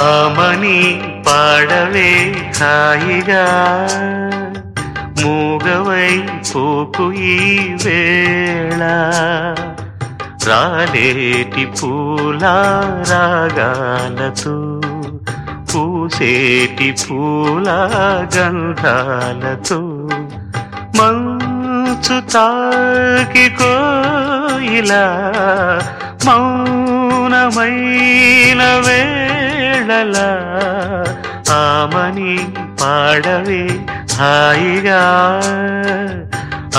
ఆమని పాడవే హాయిగా. మూగవై పోకు ఈ వేళ. రాలేటి పూల రాగాలతో పూసేటి పూల గంధాలతో. మంచు తాకి కోయిలా మౌనమైన వేళల ఆమని పాడవే హాయిగా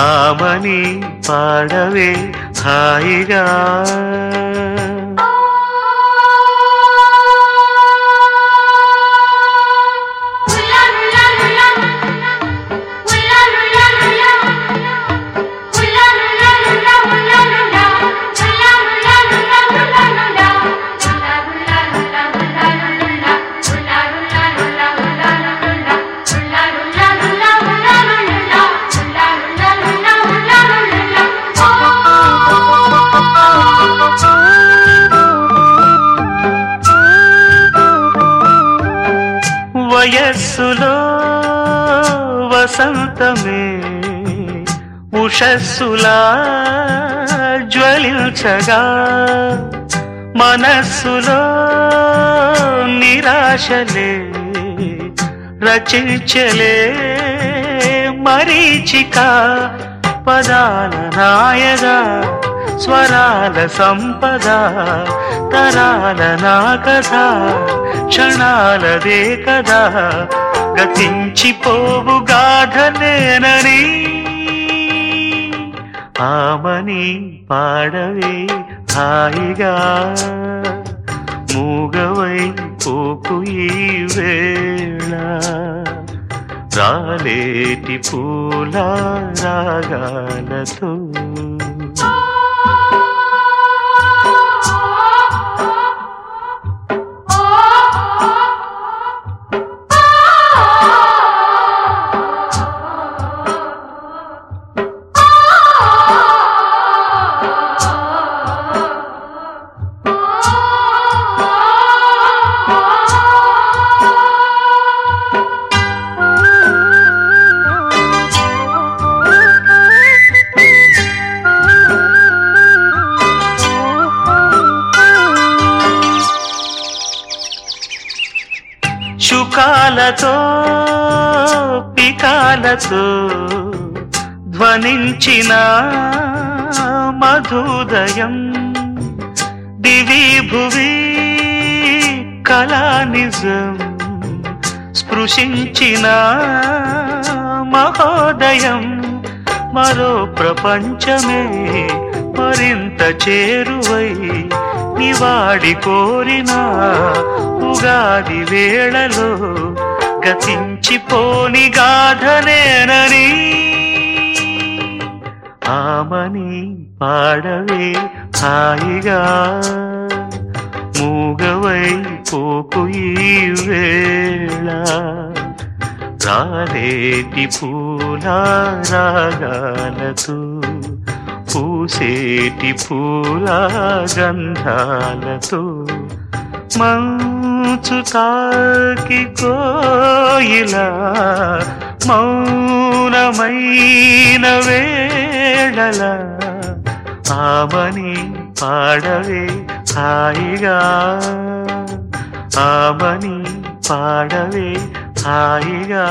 ఆమని పాడవే హాయిగా వయస్సులో వసంతమే ఉషస్సులా జ్వలించగా మనస్సులో నిరాశలే రచించలే మరీచిక పదాల రాయగా స్వరాల సంపద తరాల నా కథ క్షణాలదే కదా. గతించిపోవు గాథనేనని ఆమని పాడవే హాయిగా. మూగవై పోకు ఈ వేళ. రాలేటి పూల రాగాలతో శుకాలతో పికాలతో ధ్వనించిన మధుదయం. దివి భువి కళానిజం స్పృశించిన మహోదయం. మరో ప్రపంచమే మరింత చేరువై నివాడి కోరిన ఉగాది వేళలో గతించిపోని గాథనేనని ఆమని పాడవే హాయిగా మూగవై పోకు ఈ వేళ. రాలేటి పూల రాగాలతో పూసేటి పూల గంధాలతో మంచు తాకి కోయిల మౌనమైన వేళల ఆమని పాడవే హాయిగా. ఆమని పాడవే హాయిగా.